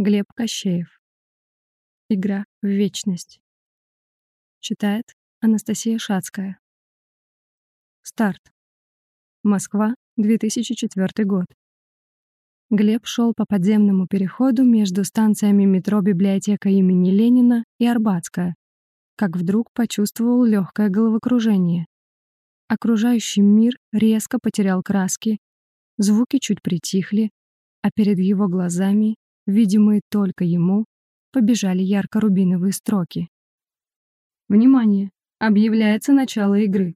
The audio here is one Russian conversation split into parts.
Глеб Кощеев. Игра в вечность. Читает Анастасия Шацкая. Старт. Москва, 2004 год. Глеб шел по подземному переходу между станциями метро «Библиотека имени Ленина» и «Арбатская», как вдруг почувствовал легкое головокружение. Окружающий мир резко потерял краски, звуки чуть притихли, а перед его глазами видимые только ему, побежали ярко-рубиновые строки. Внимание! Объявляется начало игры.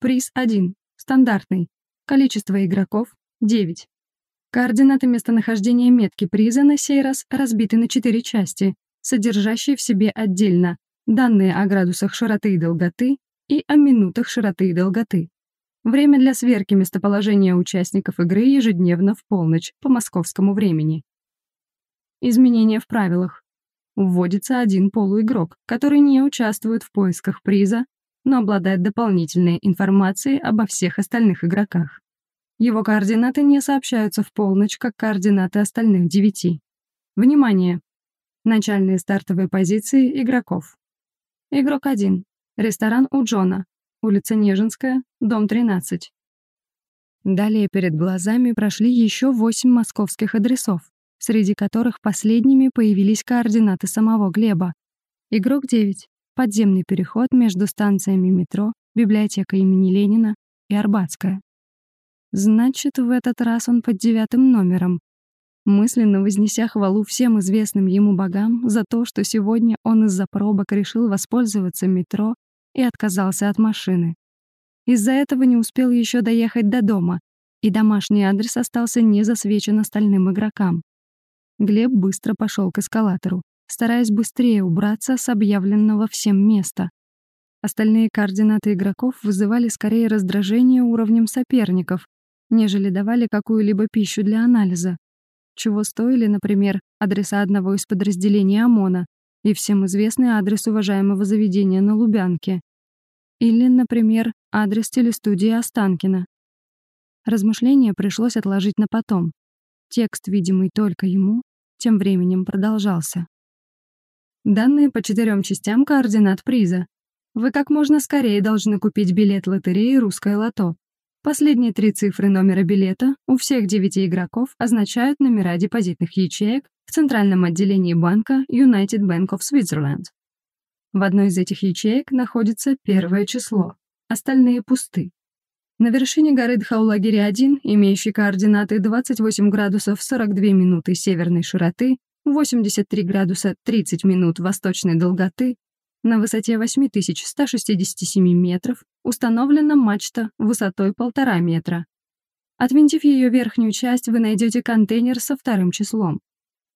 Приз 1. Стандартный. Количество игроков — 9. Координаты местонахождения метки приза на сей раз разбиты на 4 части, содержащие в себе отдельно данные о градусах широты и долготы и о минутах широты и долготы. Время для сверки местоположения участников игры ежедневно в полночь по московскому времени. Изменения в правилах. Вводится один полуигрок, который не участвует в поисках приза, но обладает дополнительной информацией обо всех остальных игроках. Его координаты не сообщаются в полночь, как координаты остальных девяти. Внимание! Начальные стартовые позиции игроков. Игрок 1. Ресторан у Джона. Улица Нежинская, дом 13. Далее перед глазами прошли еще восемь московских адресов среди которых последними появились координаты самого Глеба. Игрок 9. Подземный переход между станциями метро, библиотека имени Ленина и Арбатская. Значит, в этот раз он под девятым номером. Мысленно вознеся хвалу всем известным ему богам за то, что сегодня он из-за пробок решил воспользоваться метро и отказался от машины. Из-за этого не успел еще доехать до дома, и домашний адрес остался не засвечен остальным игрокам. Глеб быстро пошел к эскалатору, стараясь быстрее убраться с объявленного всем места. Остальные координаты игроков вызывали скорее раздражение уровнем соперников, нежели давали какую-либо пищу для анализа. Чего стоили, например, адреса одного из подразделений ОМОНа и всем известный адрес уважаемого заведения на Лубянке. Или, например, адрес телестудии Останкина. Размышления пришлось отложить на потом. Текст, видимый только ему, тем временем продолжался. Данные по четырем частям координат приза. Вы как можно скорее должны купить билет лотереи «Русское лото». Последние три цифры номера билета у всех девяти игроков означают номера депозитных ячеек в центральном отделении банка United Bank of Switzerland. В одной из этих ячеек находится первое число, остальные пусты. На вершине горы Дхаулагири-1, имеющей координаты 28 градусов 42 минуты северной широты, 83 градуса 30 минут восточной долготы, на высоте 8167 метров установлена мачта высотой 1,5 метра. Отвинтив ее верхнюю часть, вы найдете контейнер со вторым числом.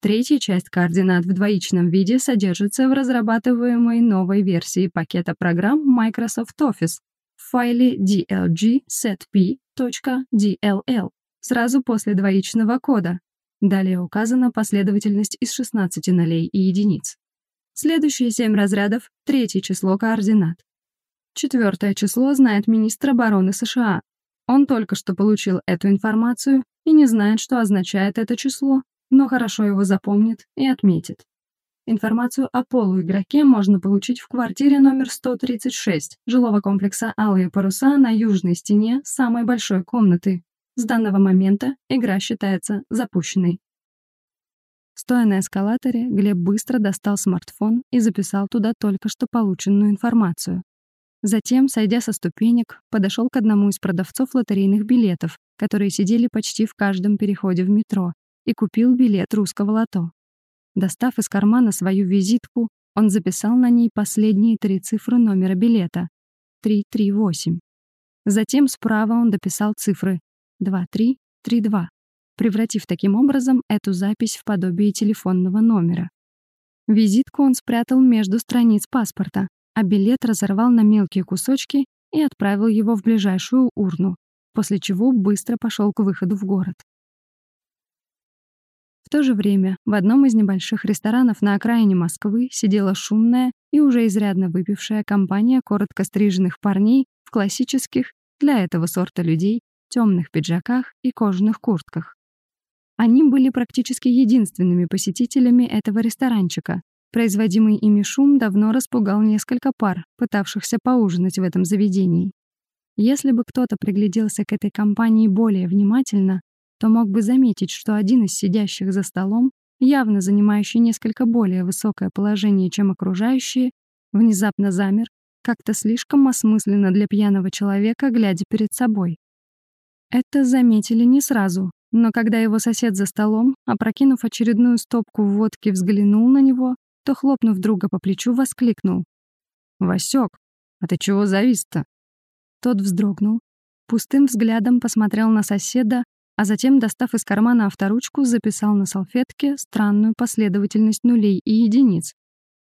Третья часть координат в двоичном виде содержится в разрабатываемой новой версии пакета программ Microsoft Office, файле dlg.setp.dll сразу после двоичного кода. Далее указана последовательность из 16 нолей и единиц. Следующие семь разрядов — третье число координат. Четвертое число знает министр обороны США. Он только что получил эту информацию и не знает, что означает это число, но хорошо его запомнит и отметит. Информацию о полуигроке можно получить в квартире номер 136 жилого комплекса «Алые паруса» на южной стене самой большой комнаты. С данного момента игра считается запущенной. Стоя на эскалаторе, Глеб быстро достал смартфон и записал туда только что полученную информацию. Затем, сойдя со ступенек, подошел к одному из продавцов лотерейных билетов, которые сидели почти в каждом переходе в метро, и купил билет русского лото. Достав из кармана свою визитку, он записал на ней последние три цифры номера билета — 338. Затем справа он дописал цифры 2332, превратив таким образом эту запись в подобие телефонного номера. Визитку он спрятал между страниц паспорта, а билет разорвал на мелкие кусочки и отправил его в ближайшую урну, после чего быстро пошел к выходу в город. В то же время в одном из небольших ресторанов на окраине Москвы сидела шумная и уже изрядно выпившая компания коротко стриженных парней в классических, для этого сорта людей, темных пиджаках и кожаных куртках. Они были практически единственными посетителями этого ресторанчика. Производимый ими шум давно распугал несколько пар, пытавшихся поужинать в этом заведении. Если бы кто-то пригляделся к этой компании более внимательно, то мог бы заметить, что один из сидящих за столом, явно занимающий несколько более высокое положение, чем окружающие, внезапно замер, как-то слишком осмысленно для пьяного человека, глядя перед собой. Это заметили не сразу, но когда его сосед за столом, опрокинув очередную стопку водки, взглянул на него, то, хлопнув друга по плечу, воскликнул. «Васёк, а ты чего завис-то?» Тот вздрогнул, пустым взглядом посмотрел на соседа, а затем, достав из кармана авторучку, записал на салфетке странную последовательность нулей и единиц,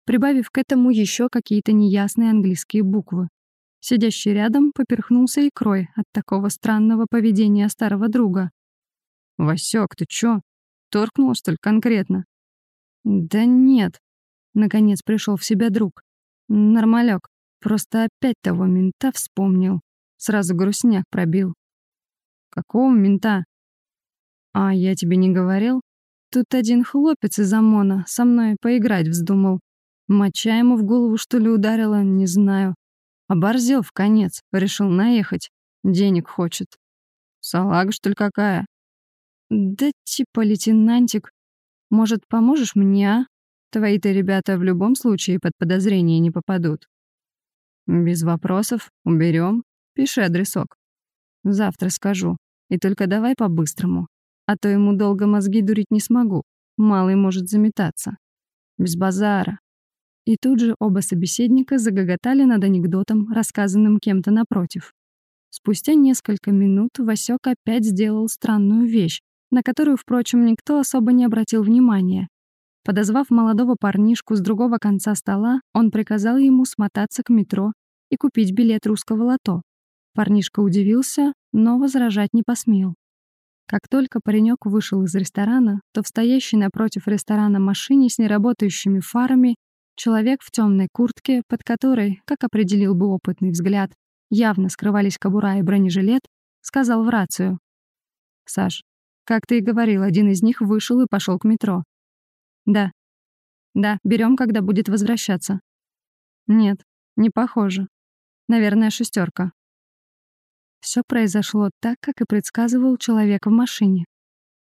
прибавив к этому еще какие-то неясные английские буквы. Сидящий рядом поперхнулся икрой от такого странного поведения старого друга. «Васёк, ты чё? Торкнул, что ли, конкретно?» «Да нет», — наконец пришел в себя друг. «Нормалёк, просто опять того мента вспомнил. Сразу грустняк пробил». «Какого мента?» «А я тебе не говорил? Тут один хлопец из ОМОНа со мной поиграть вздумал. Моча ему в голову, что ли, ударила, не знаю. Оборзел в конец, решил наехать. Денег хочет. Салага, что ли, какая? Да типа лейтенантик. Может, поможешь мне, а? Твои-то ребята в любом случае под подозрение не попадут. Без вопросов, уберем. Пиши адресок. Завтра скажу. И только давай по-быстрому. А то ему долго мозги дурить не смогу. Малый может заметаться. Без базара. И тут же оба собеседника загоготали над анекдотом, рассказанным кем-то напротив. Спустя несколько минут Васёк опять сделал странную вещь, на которую, впрочем, никто особо не обратил внимания. Подозвав молодого парнишку с другого конца стола, он приказал ему смотаться к метро и купить билет русского лото. Парнишка удивился, но возражать не посмел. Как только паренек вышел из ресторана, то в стоящей напротив ресторана машине с неработающими фарами Человек в темной куртке, под которой, как определил бы опытный взгляд, явно скрывались кобура и бронежилет, сказал в рацию. «Саш, как ты и говорил, один из них вышел и пошел к метро». «Да». «Да, берем, когда будет возвращаться». «Нет, не похоже. Наверное, шестерка. Все произошло так, как и предсказывал человек в машине.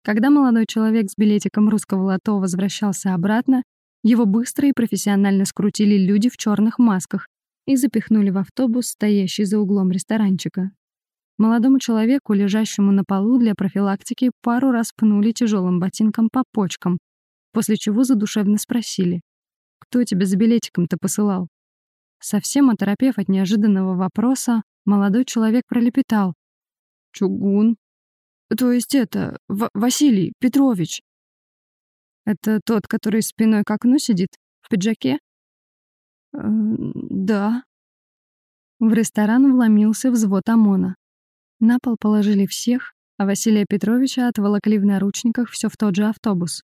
Когда молодой человек с билетиком русского лото возвращался обратно, его быстро и профессионально скрутили люди в черных масках и запихнули в автобус, стоящий за углом ресторанчика. Молодому человеку, лежащему на полу для профилактики, пару раз пнули тяжелым ботинком по почкам, после чего задушевно спросили, «Кто тебя за билетиком-то посылал?» Совсем оторопев от неожиданного вопроса, молодой человек пролепетал. «Чугун. То есть это, В Василий Петрович». Это тот, который спиной к окну сидит? В пиджаке? Э, да. В ресторан вломился взвод ОМОНа. На пол положили всех, а Василия Петровича отволокли в наручниках все в тот же автобус.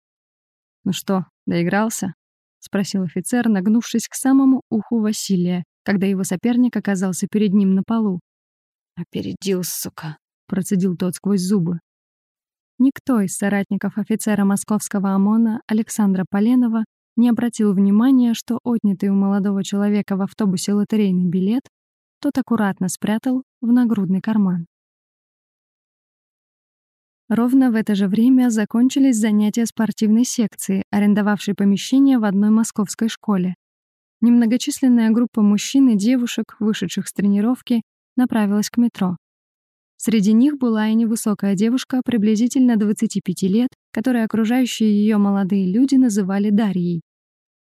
«Ну что, доигрался?» — спросил офицер, нагнувшись к самому уху Василия, когда его соперник оказался перед ним на полу. «Опередил, сука!» — процедил тот сквозь зубы. Никто из соратников офицера московского ОМОНа Александра Поленова не обратил внимания, что отнятый у молодого человека в автобусе лотерейный билет тот аккуратно спрятал в нагрудный карман. Ровно в это же время закончились занятия спортивной секции, арендовавшей помещение в одной московской школе. Немногочисленная группа мужчин и девушек, вышедших с тренировки, направилась к метро. Среди них была и невысокая девушка приблизительно 25 лет, которую окружающие ее молодые люди называли Дарьей.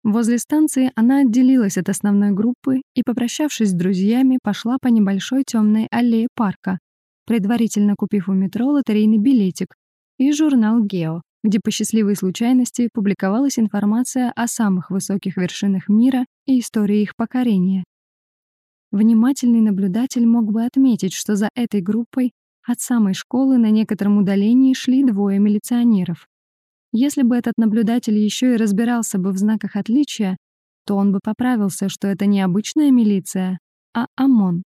Возле станции она отделилась от основной группы и, попрощавшись с друзьями, пошла по небольшой темной аллее парка, предварительно купив у метро лотерейный билетик и журнал «Гео», где по счастливой случайности публиковалась информация о самых высоких вершинах мира и истории их покорения. Внимательный наблюдатель мог бы отметить, что за этой группой от самой школы на некотором удалении шли двое милиционеров. Если бы этот наблюдатель еще и разбирался бы в знаках отличия, то он бы поправился, что это не обычная милиция, а ОМОН.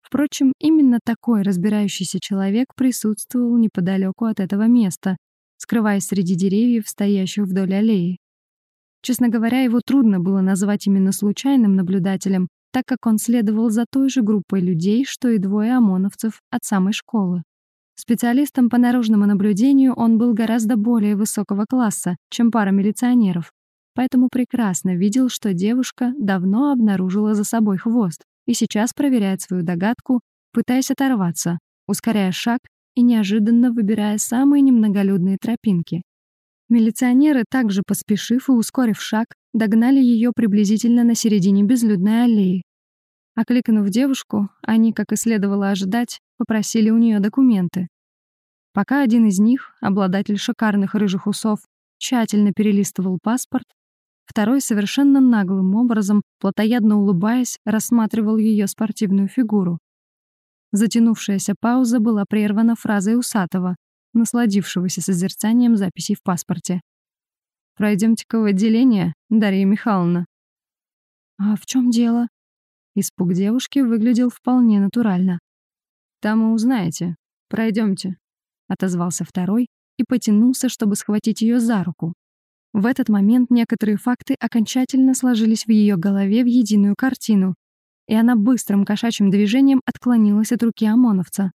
Впрочем, именно такой разбирающийся человек присутствовал неподалеку от этого места, скрываясь среди деревьев, стоящих вдоль аллеи. Честно говоря, его трудно было назвать именно случайным наблюдателем, так как он следовал за той же группой людей, что и двое ОМОНовцев от самой школы. Специалистом по наружному наблюдению он был гораздо более высокого класса, чем пара милиционеров, поэтому прекрасно видел, что девушка давно обнаружила за собой хвост и сейчас проверяет свою догадку, пытаясь оторваться, ускоряя шаг и неожиданно выбирая самые немноголюдные тропинки. Милиционеры, также поспешив и ускорив шаг, догнали ее приблизительно на середине безлюдной аллеи. Окликнув девушку, они, как и следовало ожидать, попросили у нее документы. Пока один из них, обладатель шикарных рыжих усов, тщательно перелистывал паспорт, второй совершенно наглым образом, плотоядно улыбаясь, рассматривал ее спортивную фигуру. Затянувшаяся пауза была прервана фразой Усатого, насладившегося созерцанием записей в паспорте. «Пройдемте-ка в отделение, Дарья Михайловна». «А в чем дело?» Испуг девушки выглядел вполне натурально. «Там и узнаете. Пройдемте», — отозвался второй и потянулся, чтобы схватить ее за руку. В этот момент некоторые факты окончательно сложились в ее голове в единую картину, и она быстрым кошачьим движением отклонилась от руки ОМОНовца.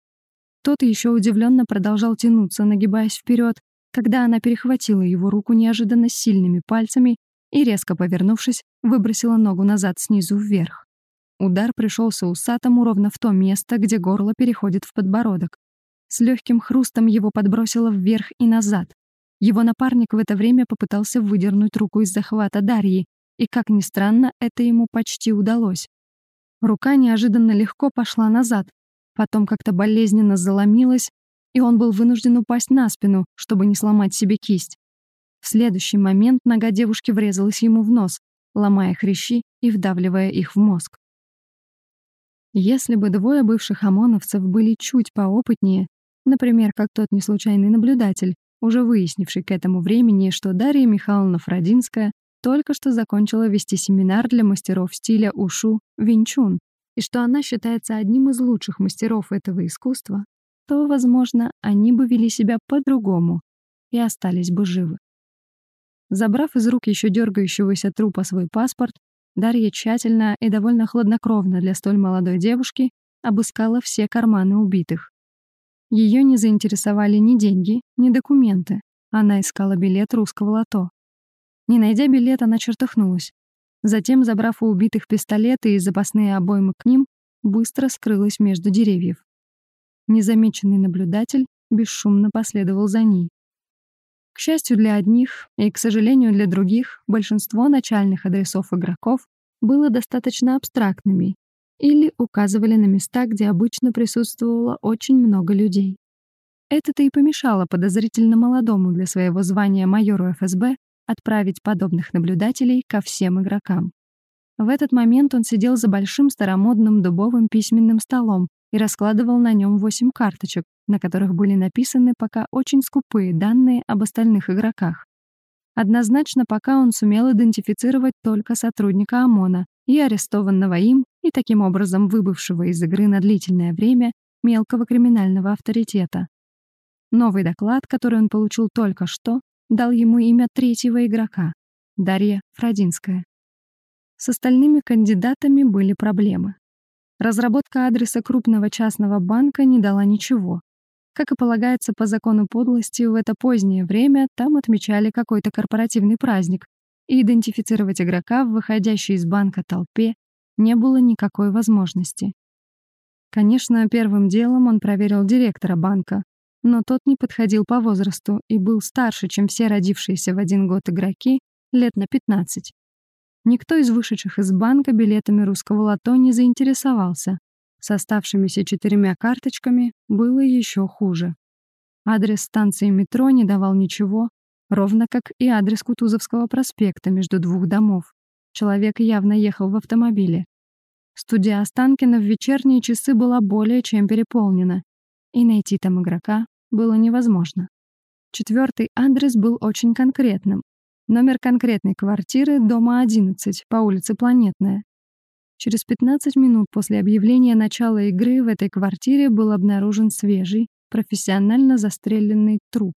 Тот еще удивленно продолжал тянуться, нагибаясь вперед, когда она перехватила его руку неожиданно сильными пальцами и, резко повернувшись, выбросила ногу назад снизу вверх. Удар пришелся усатому ровно в то место, где горло переходит в подбородок. С легким хрустом его подбросило вверх и назад. Его напарник в это время попытался выдернуть руку из захвата Дарьи, и, как ни странно, это ему почти удалось. Рука неожиданно легко пошла назад, потом как-то болезненно заломилась, и он был вынужден упасть на спину, чтобы не сломать себе кисть. В следующий момент нога девушки врезалась ему в нос, ломая хрящи и вдавливая их в мозг. Если бы двое бывших ОМОНовцев были чуть поопытнее, например, как тот неслучайный наблюдатель, уже выяснивший к этому времени, что Дарья Михайловна Фродинская только что закончила вести семинар для мастеров стиля ушу Винчун, и что она считается одним из лучших мастеров этого искусства, то, возможно, они бы вели себя по-другому и остались бы живы. Забрав из рук еще дергающегося трупа свой паспорт, Дарья тщательно и довольно хладнокровно для столь молодой девушки обыскала все карманы убитых. Ее не заинтересовали ни деньги, ни документы. Она искала билет русского лото. Не найдя билет, она чертыхнулась. Затем, забрав у убитых пистолеты и запасные обоймы к ним, быстро скрылась между деревьев. Незамеченный наблюдатель бесшумно последовал за ней. К счастью для одних и, к сожалению для других, большинство начальных адресов игроков было достаточно абстрактными или указывали на места, где обычно присутствовало очень много людей. Это-то и помешало подозрительно молодому для своего звания майору ФСБ отправить подобных наблюдателей ко всем игрокам. В этот момент он сидел за большим старомодным дубовым письменным столом и раскладывал на нем восемь карточек, на которых были написаны пока очень скупые данные об остальных игроках. Однозначно пока он сумел идентифицировать только сотрудника ОМОНа и арестованного им и таким образом выбывшего из игры на длительное время мелкого криминального авторитета. Новый доклад, который он получил только что, дал ему имя третьего игрока — Дарья Фродинская. С остальными кандидатами были проблемы. Разработка адреса крупного частного банка не дала ничего. Как и полагается по закону подлости, в это позднее время там отмечали какой-то корпоративный праздник, и идентифицировать игрока в выходящей из банка толпе не было никакой возможности. Конечно, первым делом он проверил директора банка, но тот не подходил по возрасту и был старше, чем все родившиеся в один год игроки, лет на 15. Никто из вышедших из банка билетами русского лото не заинтересовался. С оставшимися четырьмя карточками было еще хуже. Адрес станции метро не давал ничего, ровно как и адрес Кутузовского проспекта между двух домов. Человек явно ехал в автомобиле. Студия Останкина в вечерние часы была более чем переполнена, и найти там игрока было невозможно. Четвертый адрес был очень конкретным. Номер конкретной квартиры дома 11 по улице Планетная. Через 15 минут после объявления начала игры в этой квартире был обнаружен свежий, профессионально застреленный труп.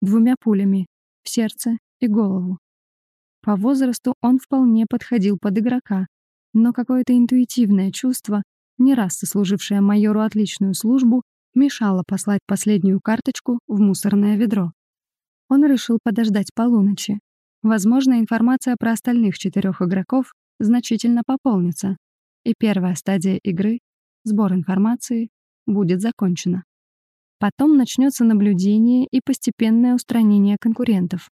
двумя пулями в сердце и голову. По возрасту он вполне подходил под игрока, но какое-то интуитивное чувство, не раз сослужившее майору отличную службу, мешало послать последнюю карточку в мусорное ведро. Он решил подождать полуночи. Возможно, информация про остальных четырех игроков значительно пополнится, и первая стадия игры — сбор информации — будет закончена. Потом начнется наблюдение и постепенное устранение конкурентов.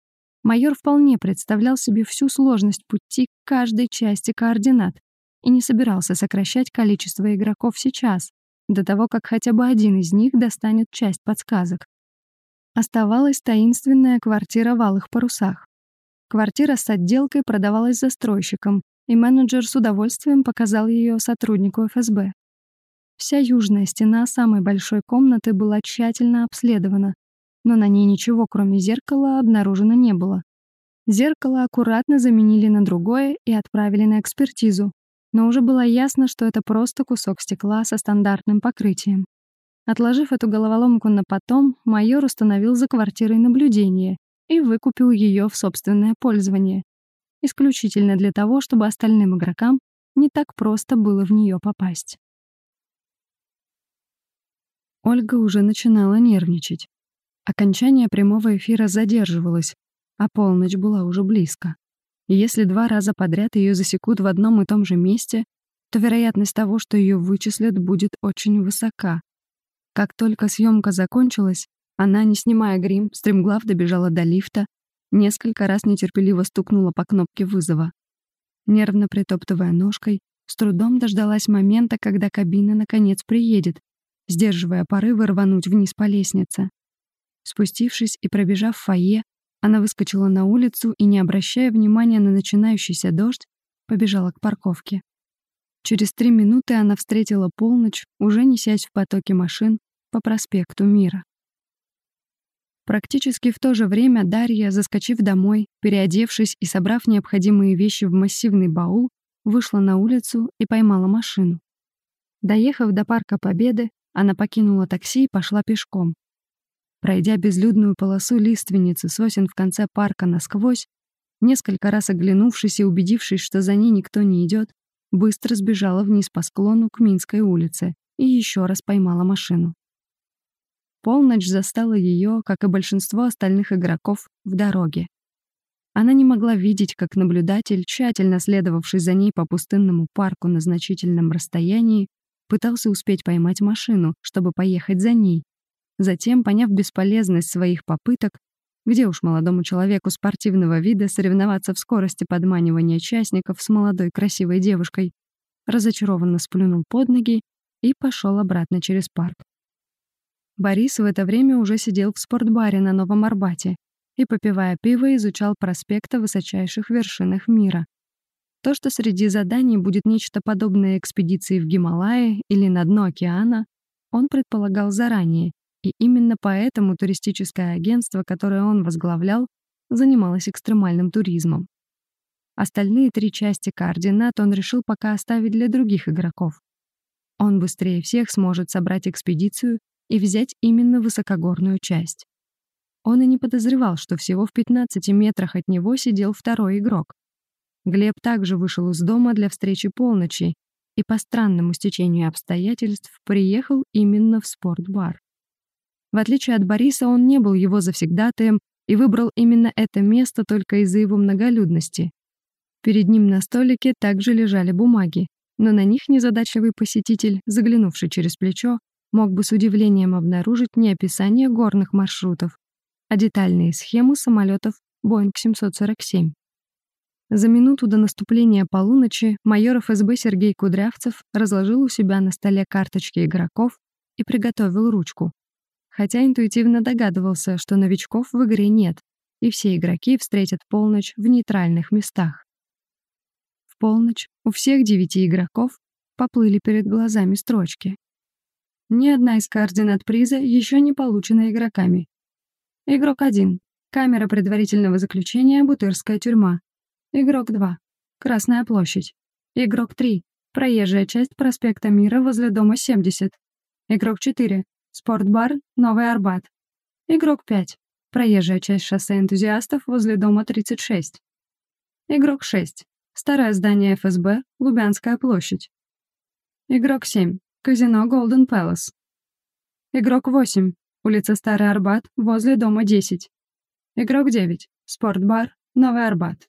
Майор вполне представлял себе всю сложность пути к каждой части координат и не собирался сокращать количество игроков сейчас, до того, как хотя бы один из них достанет часть подсказок. Оставалась таинственная квартира в Алых Парусах. Квартира с отделкой продавалась застройщиком, и менеджер с удовольствием показал ее сотруднику ФСБ. Вся южная стена самой большой комнаты была тщательно обследована, но на ней ничего, кроме зеркала, обнаружено не было. Зеркало аккуратно заменили на другое и отправили на экспертизу, но уже было ясно, что это просто кусок стекла со стандартным покрытием. Отложив эту головоломку на потом, майор установил за квартирой наблюдение и выкупил ее в собственное пользование, исключительно для того, чтобы остальным игрокам не так просто было в нее попасть. Ольга уже начинала нервничать. Окончание прямого эфира задерживалось, а полночь была уже близко. И если два раза подряд ее засекут в одном и том же месте, то вероятность того, что ее вычислят, будет очень высока. Как только съемка закончилась, она, не снимая грим, стремглав добежала до лифта, несколько раз нетерпеливо стукнула по кнопке вызова. Нервно притоптывая ножкой, с трудом дождалась момента, когда кабина наконец приедет, сдерживая порывы рвануть вниз по лестнице. Спустившись и пробежав фойе, она выскочила на улицу и, не обращая внимания на начинающийся дождь, побежала к парковке. Через три минуты она встретила полночь, уже несясь в потоке машин по проспекту Мира. Практически в то же время Дарья, заскочив домой, переодевшись и собрав необходимые вещи в массивный баул, вышла на улицу и поймала машину. Доехав до Парка Победы, она покинула такси и пошла пешком. Пройдя безлюдную полосу лиственницы сосен в конце парка насквозь, несколько раз оглянувшись и убедившись, что за ней никто не идет, быстро сбежала вниз по склону к Минской улице и еще раз поймала машину. Полночь застала ее, как и большинство остальных игроков, в дороге. Она не могла видеть, как наблюдатель, тщательно следовавший за ней по пустынному парку на значительном расстоянии, пытался успеть поймать машину, чтобы поехать за ней. Затем, поняв бесполезность своих попыток, где уж молодому человеку спортивного вида соревноваться в скорости подманивания участников с молодой красивой девушкой, разочарованно сплюнул под ноги и пошел обратно через парк. Борис в это время уже сидел в спортбаре на Новом Арбате и, попивая пиво, изучал проспекты высочайших вершинах мира. То, что среди заданий будет нечто подобное экспедиции в Гималаи или на дно океана, он предполагал заранее, и именно поэтому туристическое агентство, которое он возглавлял, занималось экстремальным туризмом. Остальные три части координат он решил пока оставить для других игроков. Он быстрее всех сможет собрать экспедицию и взять именно высокогорную часть. Он и не подозревал, что всего в 15 метрах от него сидел второй игрок. Глеб также вышел из дома для встречи полночи и по странному стечению обстоятельств приехал именно в спортбар. В отличие от Бориса, он не был его завсегдатаем и выбрал именно это место только из-за его многолюдности. Перед ним на столике также лежали бумаги, но на них незадачливый посетитель, заглянувший через плечо, мог бы с удивлением обнаружить не описание горных маршрутов, а детальные схемы самолетов Boeing 747. За минуту до наступления полуночи майор ФСБ Сергей Кудрявцев разложил у себя на столе карточки игроков и приготовил ручку. Хотя интуитивно догадывался, что новичков в игре нет, и все игроки встретят полночь в нейтральных местах. В полночь у всех девяти игроков поплыли перед глазами строчки. Ни одна из координат приза еще не получена игроками. Игрок 1. Камера предварительного заключения «Бутырская тюрьма». Игрок 2. Красная площадь. Игрок 3. Проезжая часть проспекта Мира возле дома 70. Игрок 4. Спортбар Новый Арбат. Игрок 5. Проезжая часть шоссе энтузиастов возле дома 36. Игрок 6. Старое здание ФСБ, Лубянская площадь. Игрок 7. Казино Golden Palace. Игрок 8. Улица Старый Арбат, возле дома 10. Игрок 9. Спортбар, Новый Арбат.